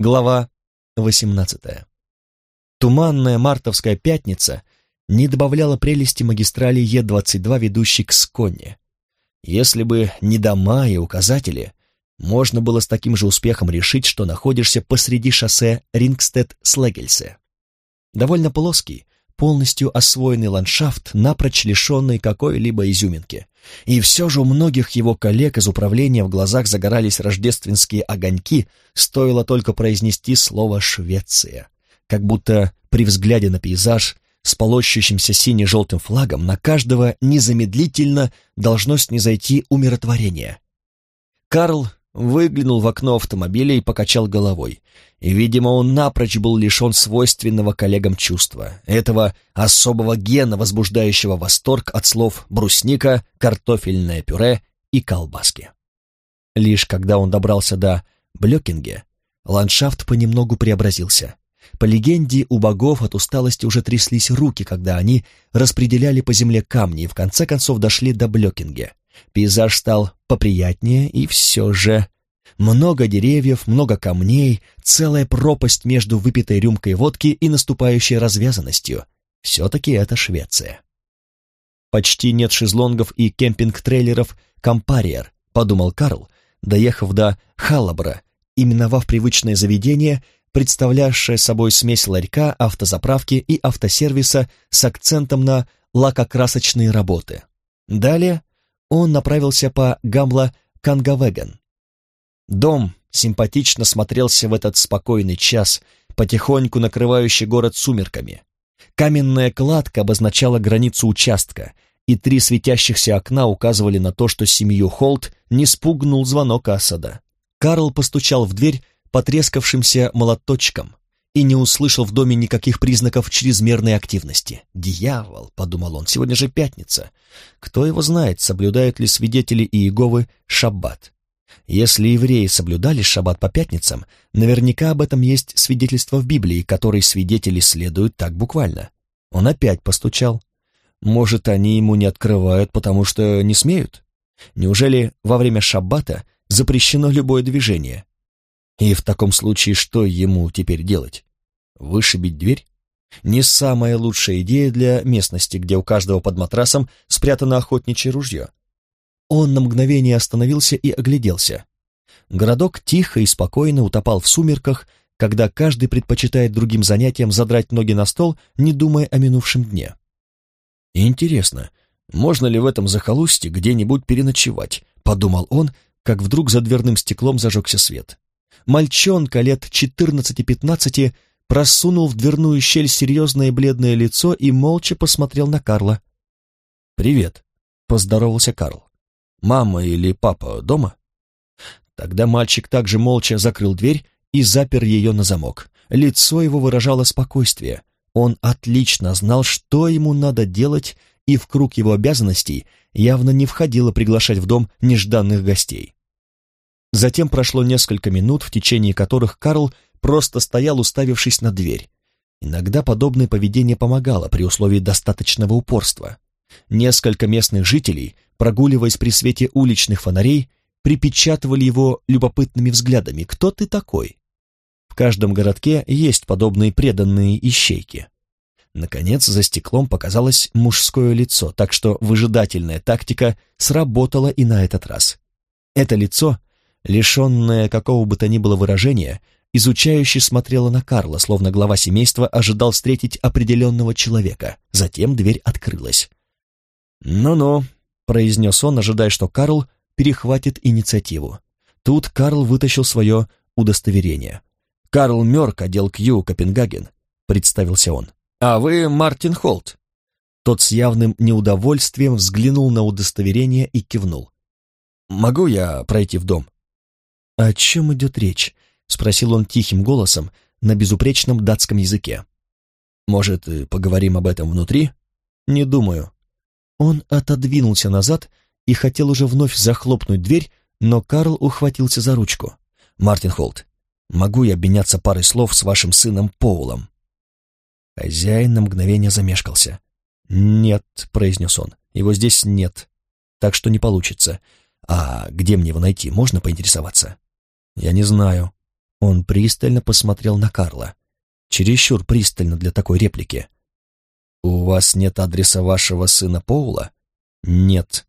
Глава 18. Туманная мартовская пятница не добавляла прелести магистрали Е-22, ведущей к Сконне. Если бы не дома и указатели, можно было с таким же успехом решить, что находишься посреди шоссе Рингстед-Слегельсе. Довольно плоский, полностью освоенный ландшафт, напрочь лишенный какой-либо изюминки. И все же у многих его коллег из управления в глазах загорались рождественские огоньки, стоило только произнести слово «Швеция». Как будто при взгляде на пейзаж с полощущимся сине-желтым флагом на каждого незамедлительно должно снизойти умиротворение. Карл выглянул в окно автомобиля и покачал головой. И, видимо, он напрочь был лишен свойственного коллегам чувства, этого особого гена, возбуждающего восторг от слов брусника, картофельное пюре и колбаски. Лишь когда он добрался до Блёкинге, ландшафт понемногу преобразился. По легенде, у богов от усталости уже тряслись руки, когда они распределяли по земле камни и в конце концов дошли до Блёкинге. Пейзаж стал поприятнее, и все же... Много деревьев, много камней, целая пропасть между выпитой рюмкой водки и наступающей развязанностью. Все-таки это Швеция. Почти нет шезлонгов и кемпинг-трейлеров «Компариер», подумал Карл, доехав до Халлабра и миновав привычное заведение, представлявшее собой смесь ларька, автозаправки и автосервиса с акцентом на лакокрасочные работы. Далее он направился по Гамла-Кангавеген. Дом симпатично смотрелся в этот спокойный час, потихоньку накрывающий город сумерками. Каменная кладка обозначала границу участка, и три светящихся окна указывали на то, что семью Холт не спугнул звонок Асада. Карл постучал в дверь потрескавшимся молоточком и не услышал в доме никаких признаков чрезмерной активности. «Дьявол!» — подумал он, — «сегодня же пятница. Кто его знает, соблюдают ли свидетели Иеговы шаббат? Если евреи соблюдали шаббат по пятницам, наверняка об этом есть свидетельство в Библии, которой свидетели следуют так буквально. Он опять постучал. Может, они ему не открывают, потому что не смеют? Неужели во время шаббата запрещено любое движение? И в таком случае что ему теперь делать? Вышибить дверь? Не самая лучшая идея для местности, где у каждого под матрасом спрятано охотничье ружье. Он на мгновение остановился и огляделся. Городок тихо и спокойно утопал в сумерках, когда каждый предпочитает другим занятиям задрать ноги на стол, не думая о минувшем дне. «Интересно, можно ли в этом захолустье где-нибудь переночевать?» — подумал он, как вдруг за дверным стеклом зажегся свет. Мальчонка лет четырнадцати-пятнадцати просунул в дверную щель серьезное бледное лицо и молча посмотрел на Карла. «Привет», — поздоровался Карл. «Мама или папа дома?» Тогда мальчик также молча закрыл дверь и запер ее на замок. Лицо его выражало спокойствие. Он отлично знал, что ему надо делать, и в круг его обязанностей явно не входило приглашать в дом нежданных гостей. Затем прошло несколько минут, в течение которых Карл просто стоял, уставившись на дверь. Иногда подобное поведение помогало при условии достаточного упорства. Несколько местных жителей, прогуливаясь при свете уличных фонарей, припечатывали его любопытными взглядами «Кто ты такой?». В каждом городке есть подобные преданные ищейки. Наконец, за стеклом показалось мужское лицо, так что выжидательная тактика сработала и на этот раз. Это лицо лишенная какого бы то ни было выражения, изучающе смотрела на Карла, словно глава семейства ожидал встретить определенного человека. Затем дверь открылась. «Ну-ну», — произнес он, ожидая, что Карл перехватит инициативу. Тут Карл вытащил свое удостоверение. «Карл Мёрк, отдел Кью, Копенгаген», — представился он. «А вы Мартин Холт». Тот с явным неудовольствием взглянул на удостоверение и кивнул. «Могу я пройти в дом?» «О чем идет речь?» — спросил он тихим голосом на безупречном датском языке. «Может, поговорим об этом внутри?» «Не думаю». Он отодвинулся назад и хотел уже вновь захлопнуть дверь, но Карл ухватился за ручку. «Мартин Холт, могу я обменяться парой слов с вашим сыном Поулом?» Хозяин на мгновение замешкался. «Нет», — произнес он, — «его здесь нет, так что не получится. А где мне его найти, можно поинтересоваться?» «Я не знаю». Он пристально посмотрел на Карла. Чересчур пристально для такой реплики. «У вас нет адреса вашего сына Поула?» «Нет.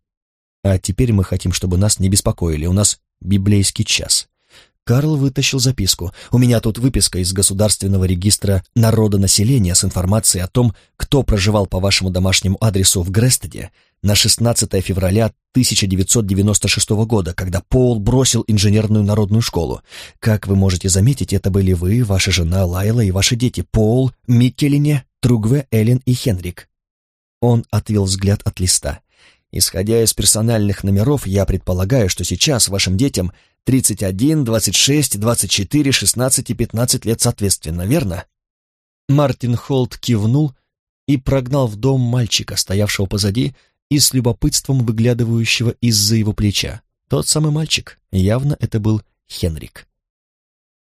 А теперь мы хотим, чтобы нас не беспокоили. У нас библейский час». Карл вытащил записку. «У меня тут выписка из Государственного регистра народонаселения с информацией о том, кто проживал по вашему домашнему адресу в Грестеде на 16 февраля 1996 года, когда Пол бросил инженерную народную школу. Как вы можете заметить, это были вы, ваша жена Лайла и ваши дети Пол, Миккелине, Тругве, Эллен и Хенрик». Он отвел взгляд от листа. Исходя из персональных номеров, я предполагаю, что сейчас вашим детям 31, 26, 24, 16 и 15 лет соответственно, верно?» Мартин Холт кивнул и прогнал в дом мальчика, стоявшего позади и с любопытством выглядывающего из-за его плеча. Тот самый мальчик, явно это был Хенрик.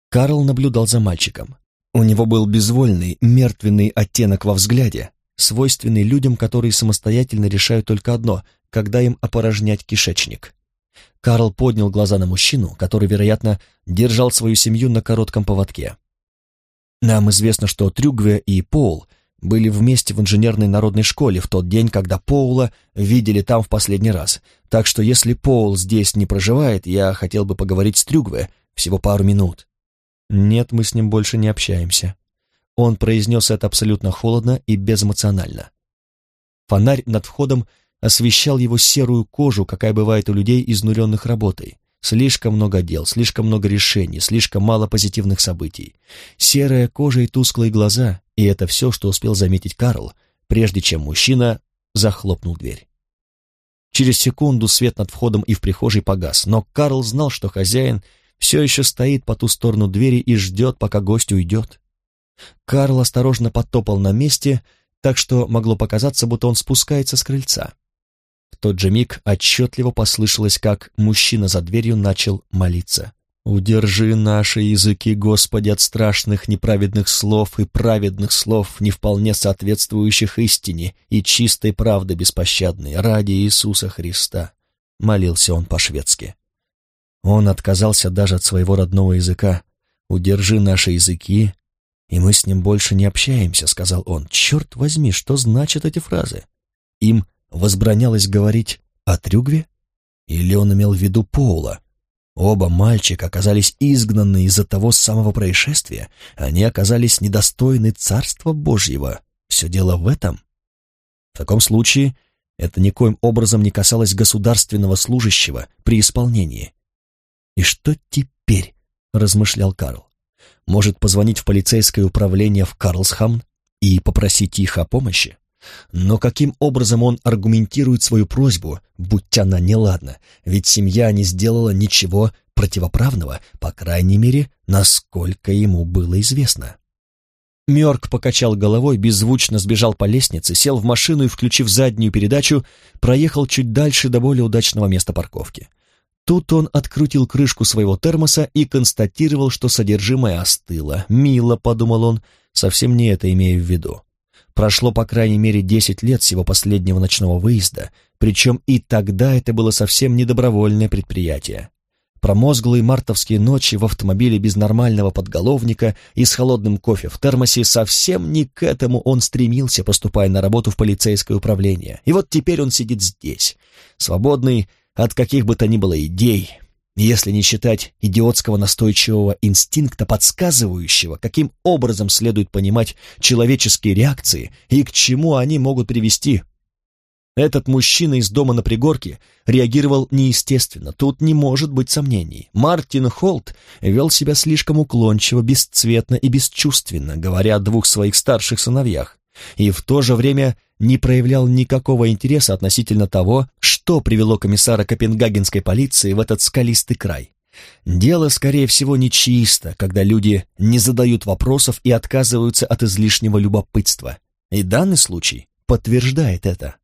Карл наблюдал за мальчиком. У него был безвольный, мертвенный оттенок во взгляде, свойственный людям, которые самостоятельно решают только одно, когда им опорожнять кишечник. Карл поднял глаза на мужчину, который, вероятно, держал свою семью на коротком поводке. Нам известно, что Трюгве и Пол были вместе в инженерной народной школе в тот день, когда Поула видели там в последний раз. Так что если Пол здесь не проживает, я хотел бы поговорить с Трюгве всего пару минут. Нет, мы с ним больше не общаемся. Он произнес это абсолютно холодно и безэмоционально. Фонарь над входом освещал его серую кожу, какая бывает у людей, изнуренных работой. Слишком много дел, слишком много решений, слишком мало позитивных событий. Серая кожа и тусклые глаза, и это все, что успел заметить Карл, прежде чем мужчина захлопнул дверь. Через секунду свет над входом и в прихожей погас, но Карл знал, что хозяин все еще стоит по ту сторону двери и ждет, пока гость уйдет. Карл осторожно подтопал на месте, так что могло показаться, будто он спускается с крыльца тот же миг отчетливо послышалось, как мужчина за дверью начал молиться. «Удержи наши языки, Господи, от страшных неправедных слов и праведных слов, не вполне соответствующих истине и чистой правды беспощадной, ради Иисуса Христа», — молился он по-шведски. Он отказался даже от своего родного языка. «Удержи наши языки, и мы с ним больше не общаемся», — сказал он. «Черт возьми, что значат эти фразы?» Им возбранялось говорить о Трюгве? Или он имел в виду Поула? Оба мальчика оказались изгнаны из-за того самого происшествия. Они оказались недостойны Царства Божьего. Все дело в этом? В таком случае это никоим образом не касалось государственного служащего при исполнении. «И что теперь?» — размышлял Карл. «Может позвонить в полицейское управление в Карлсхамн и попросить их о помощи?» Но каким образом он аргументирует свою просьбу, будь она неладна, ведь семья не сделала ничего противоправного, по крайней мере, насколько ему было известно. Мёрк покачал головой, беззвучно сбежал по лестнице, сел в машину и, включив заднюю передачу, проехал чуть дальше до более удачного места парковки. Тут он открутил крышку своего термоса и констатировал, что содержимое остыло. «Мило», — подумал он, совсем не это имея в виду. Прошло по крайней мере десять лет с его последнего ночного выезда, причем и тогда это было совсем не добровольное предприятие. Промозглые мартовские ночи в автомобиле без нормального подголовника и с холодным кофе в термосе совсем не к этому он стремился, поступая на работу в полицейское управление. И вот теперь он сидит здесь, свободный от каких бы то ни было идей, если не считать идиотского настойчивого инстинкта, подсказывающего, каким образом следует понимать человеческие реакции и к чему они могут привести. Этот мужчина из дома на пригорке реагировал неестественно, тут не может быть сомнений. Мартин Холт вел себя слишком уклончиво, бесцветно и бесчувственно, говоря о двух своих старших сыновьях и в то же время не проявлял никакого интереса относительно того, что привело комиссара Копенгагенской полиции в этот скалистый край. Дело, скорее всего, нечисто, когда люди не задают вопросов и отказываются от излишнего любопытства. И данный случай подтверждает это.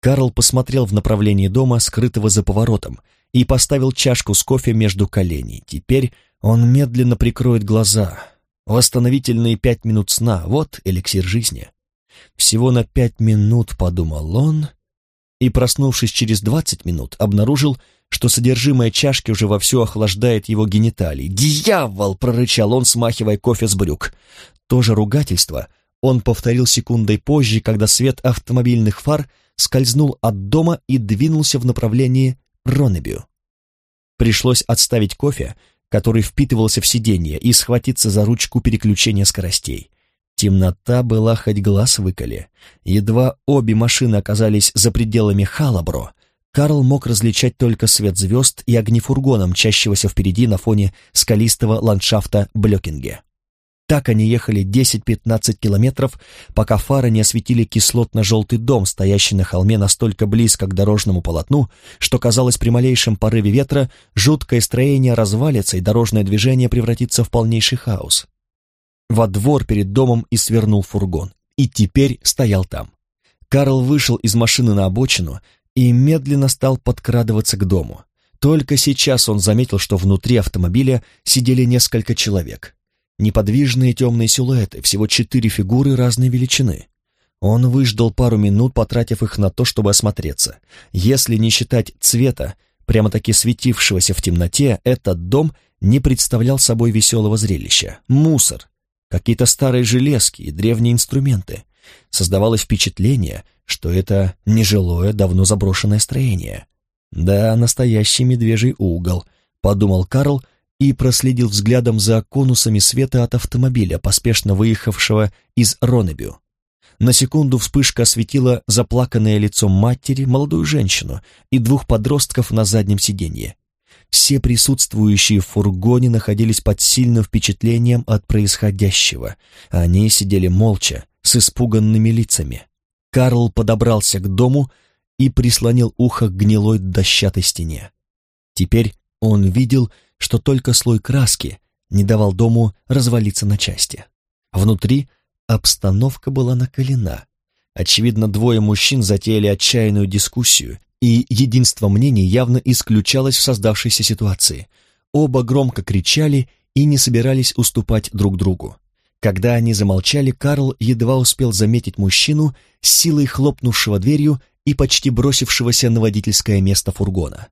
Карл посмотрел в направлении дома, скрытого за поворотом, и поставил чашку с кофе между коленей. Теперь он медленно прикроет глаза, Восстановительные пять минут сна — вот эликсир жизни. Всего на пять минут, подумал он, и, проснувшись через двадцать минут, обнаружил, что содержимое чашки уже вовсю охлаждает его гениталии. «Дьявол!» — прорычал он, смахивая кофе с брюк. То же ругательство он повторил секундой позже, когда свет автомобильных фар скользнул от дома и двинулся в направлении Ронебю. Пришлось отставить кофе, который впитывался в сиденье, и схватиться за ручку переключения скоростей. Темнота была хоть глаз выколи. Едва обе машины оказались за пределами Халабро, Карл мог различать только свет звезд и огни фургона, мчащегося впереди на фоне скалистого ландшафта Блёкинге. Так они ехали 10-15 километров, пока фары не осветили кислотно-желтый дом, стоящий на холме настолько близко к дорожному полотну, что казалось при малейшем порыве ветра жуткое строение развалится и дорожное движение превратится в полнейший хаос. Во двор перед домом и свернул фургон, и теперь стоял там. Карл вышел из машины на обочину и медленно стал подкрадываться к дому. Только сейчас он заметил, что внутри автомобиля сидели несколько человек. Неподвижные темные силуэты, всего четыре фигуры разной величины. Он выждал пару минут, потратив их на то, чтобы осмотреться. Если не считать цвета, прямо-таки светившегося в темноте, этот дом не представлял собой веселого зрелища. Мусор, какие-то старые железки и древние инструменты. Создавалось впечатление, что это нежилое, давно заброшенное строение. «Да, настоящий медвежий угол», — подумал Карл, и проследил взглядом за конусами света от автомобиля, поспешно выехавшего из Ронебю. На секунду вспышка осветила заплаканное лицо матери, молодую женщину и двух подростков на заднем сиденье. Все присутствующие в фургоне находились под сильным впечатлением от происходящего. Они сидели молча, с испуганными лицами. Карл подобрался к дому и прислонил ухо к гнилой дощатой стене. Теперь он видел, что только слой краски не давал дому развалиться на части. Внутри обстановка была накалена. Очевидно, двое мужчин затеяли отчаянную дискуссию, и единство мнений явно исключалось в создавшейся ситуации. Оба громко кричали и не собирались уступать друг другу. Когда они замолчали, Карл едва успел заметить мужчину, силой хлопнувшего дверью и почти бросившегося на водительское место фургона.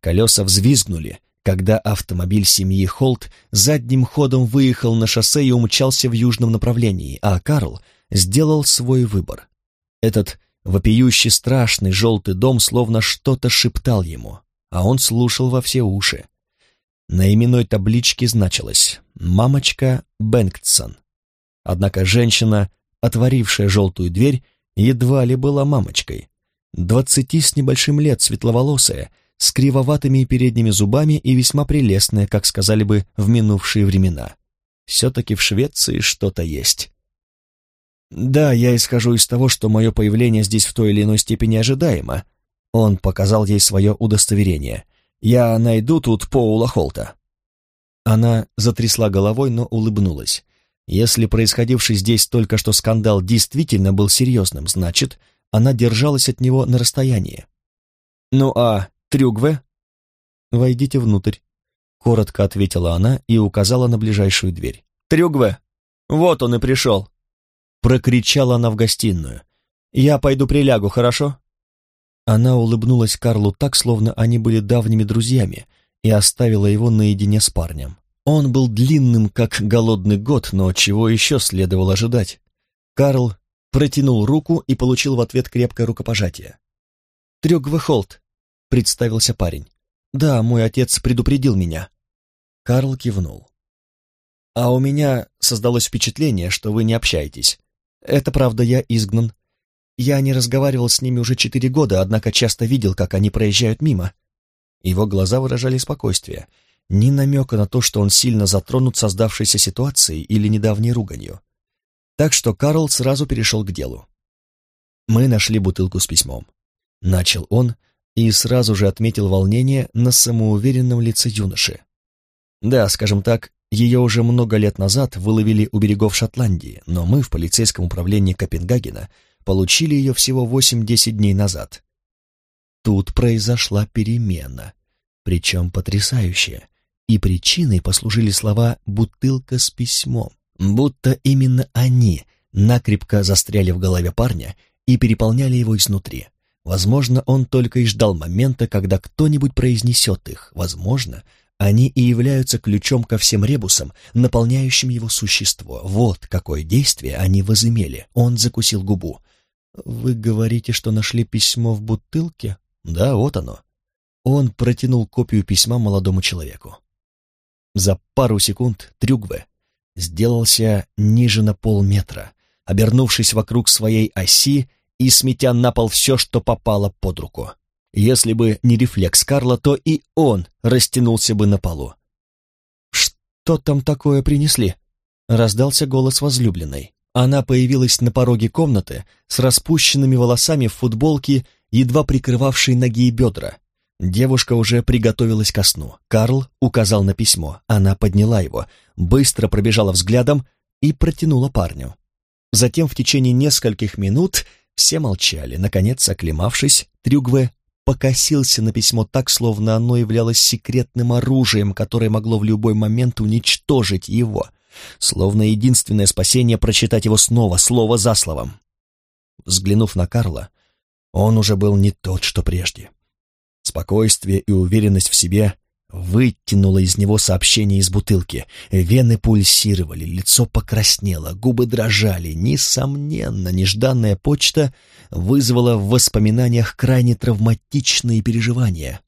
Колеса взвизгнули, когда автомобиль семьи Холт задним ходом выехал на шоссе и умчался в южном направлении, а Карл сделал свой выбор. Этот вопиющий страшный желтый дом словно что-то шептал ему, а он слушал во все уши. На именной табличке значилось «Мамочка Бэнктсон». Однако женщина, отворившая желтую дверь, едва ли была мамочкой. Двадцати с небольшим лет, светловолосая, с кривоватыми передними зубами и весьма прелестная, как сказали бы в минувшие времена. Все-таки в Швеции что-то есть. Да, я исхожу из того, что мое появление здесь в той или иной степени ожидаемо. Он показал ей свое удостоверение. Я найду тут Поула Холта. Она затрясла головой, но улыбнулась. Если происходивший здесь только что скандал действительно был серьезным, значит, она держалась от него на расстоянии. «Ну а Трюгве?» «Войдите внутрь», — коротко ответила она и указала на ближайшую дверь. «Трюгве! Вот он и пришел!» Прокричала она в гостиную. «Я пойду прилягу, хорошо?» Она улыбнулась Карлу так, словно они были давними друзьями, и оставила его наедине с парнем. Он был длинным, как голодный год, но чего еще следовало ожидать? Карл протянул руку и получил в ответ крепкое рукопожатие. «Трюгве Холт, представился парень. «Да, мой отец предупредил меня». Карл кивнул. «А у меня создалось впечатление, что вы не общаетесь. Это правда, я изгнан. Я не разговаривал с ними уже четыре года, однако часто видел, как они проезжают мимо». Его глаза выражали спокойствие, ни намека на то, что он сильно затронут создавшейся ситуацией или недавней руганью. Так что Карл сразу перешел к делу. «Мы нашли бутылку с письмом». Начал он, и сразу же отметил волнение на самоуверенном лице юноши. Да, скажем так, ее уже много лет назад выловили у берегов Шотландии, но мы в полицейском управлении Копенгагена получили ее всего 8-10 дней назад. Тут произошла перемена, причем потрясающая, и причиной послужили слова «бутылка с письмом», будто именно они накрепко застряли в голове парня и переполняли его изнутри. Возможно, он только и ждал момента, когда кто-нибудь произнесет их. Возможно, они и являются ключом ко всем ребусам, наполняющим его существо. Вот какое действие они возымели. Он закусил губу. «Вы говорите, что нашли письмо в бутылке?» «Да, вот оно». Он протянул копию письма молодому человеку. За пару секунд Трюгве сделался ниже на полметра, обернувшись вокруг своей оси и сметя на пол все, что попало под руку. Если бы не рефлекс Карла, то и он растянулся бы на полу. «Что там такое принесли?» — раздался голос возлюбленной. Она появилась на пороге комнаты с распущенными волосами в футболке, едва прикрывавшей ноги и бедра. Девушка уже приготовилась ко сну. Карл указал на письмо. Она подняла его, быстро пробежала взглядом и протянула парню. Затем в течение нескольких минут все молчали. Наконец, оклемавшись, Трюгве покосился на письмо так, словно оно являлось секретным оружием, которое могло в любой момент уничтожить его. Словно единственное спасение прочитать его снова, слово за словом. Взглянув на Карла, он уже был не тот, что прежде. Спокойствие и уверенность в себе вытянуло из него сообщение из бутылки. Вены пульсировали, лицо покраснело, губы дрожали. Несомненно, нежданная почта вызвала в воспоминаниях крайне травматичные переживания.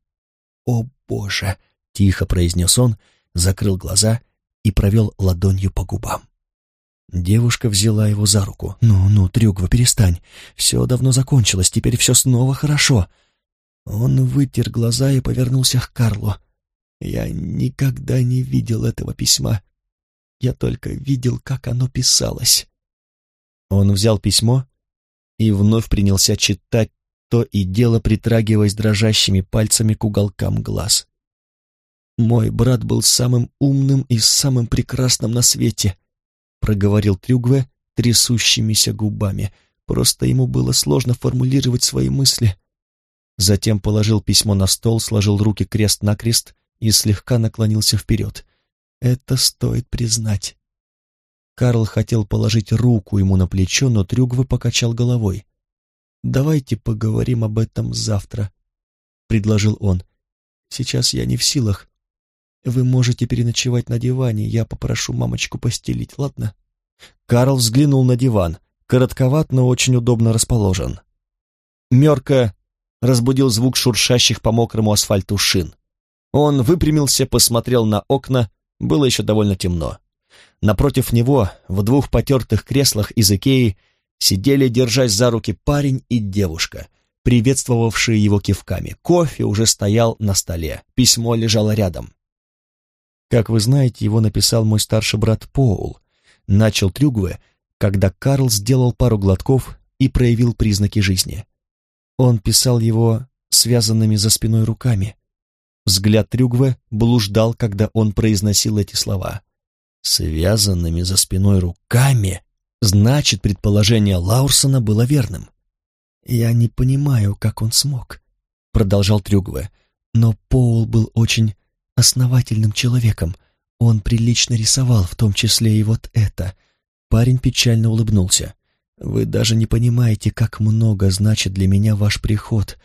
«О, Боже!» — тихо произнес он, закрыл глаза и провел ладонью по губам. Девушка взяла его за руку. «Ну, ну, Трюгва, перестань. Все давно закончилось, теперь все снова хорошо». Он вытер глаза и повернулся к Карлу. «Я никогда не видел этого письма. Я только видел, как оно писалось». Он взял письмо и вновь принялся читать, то и дело притрагиваясь дрожащими пальцами к уголкам глаз. «Мой брат был самым умным и самым прекрасным на свете», — проговорил Трюгве трясущимися губами. Просто ему было сложно формулировать свои мысли. Затем положил письмо на стол, сложил руки крест-накрест и слегка наклонился вперед. Это стоит признать. Карл хотел положить руку ему на плечо, но Трюгва покачал головой. «Давайте поговорим об этом завтра», — предложил он. «Сейчас я не в силах. Вы можете переночевать на диване, я попрошу мамочку постелить, ладно?» Карл взглянул на диван. Коротковат, но очень удобно расположен. Мерка разбудил звук шуршащих по мокрому асфальту шин. Он выпрямился, посмотрел на окна, было еще довольно темно. Напротив него, в двух потертых креслах из Икеи, сидели, держась за руки парень и девушка, приветствовавшие его кивками. Кофе уже стоял на столе, письмо лежало рядом. Как вы знаете, его написал мой старший брат Поул. Начал Трюгве, когда Карл сделал пару глотков и проявил признаки жизни. Он писал его связанными за спиной руками. Взгляд Трюгве блуждал, когда он произносил эти слова. «Связанными за спиной руками?» Значит, предположение Лаурсона было верным. «Я не понимаю, как он смог», — продолжал Трюгве, «но Поул был очень основательным человеком. Он прилично рисовал, в том числе и вот это». Парень печально улыбнулся. Вы даже не понимаете, как много значит для меня ваш приход,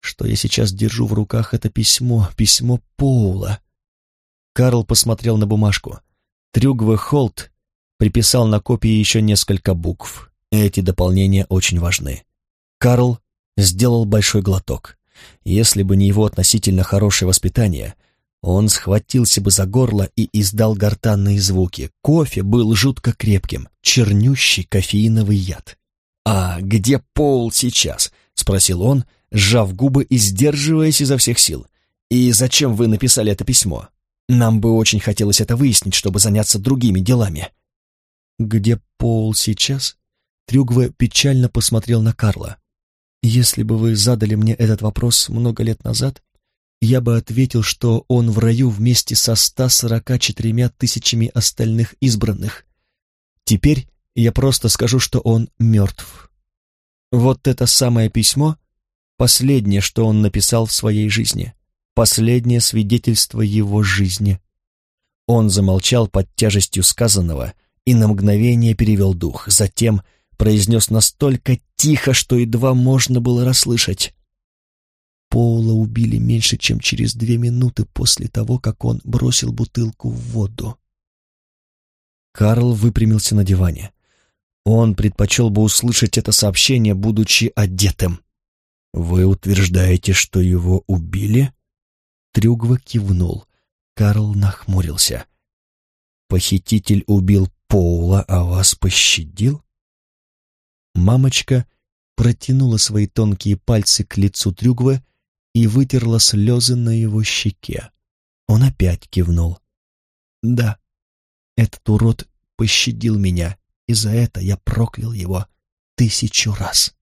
что я сейчас держу в руках это письмо, письмо Поула. Карл посмотрел на бумажку. Трюгве Холт приписал на копии еще несколько букв. Эти дополнения очень важны. Карл сделал большой глоток. Если бы не его относительно хорошее воспитание — он схватился бы за горло и издал гортанные звуки. Кофе был жутко крепким, чернющий кофеиновый яд. «А где Пол сейчас?» — спросил он, сжав губы и сдерживаясь изо всех сил. «И зачем вы написали это письмо? Нам бы очень хотелось это выяснить, чтобы заняться другими делами». «Где Пол сейчас?» Трюгве печально посмотрел на Карла. «Если бы вы задали мне этот вопрос много лет назад, я бы ответил, что он в раю вместе со 144 тысячами остальных избранных. Теперь я просто скажу, что он мертв. Вот это самое письмо — последнее, что он написал в своей жизни, последнее свидетельство его жизни. Он замолчал под тяжестью сказанного и на мгновение перевел дух, затем произнес настолько тихо, что едва можно было расслышать — Поула убили меньше, чем через две минуты после того, как он бросил бутылку в воду. Карл выпрямился на диване. Он предпочел бы услышать это сообщение, будучи одетым. «Вы утверждаете, что его убили?» Трюгва кивнул. Карл нахмурился. «Похититель убил Поула, а вас пощадил?» Мамочка протянула свои тонкие пальцы к лицу Трюгвы и вытерла слезы на его щеке. Он опять кивнул. «Да, этот урод пощадил меня, и за это я проклял его тысячу раз».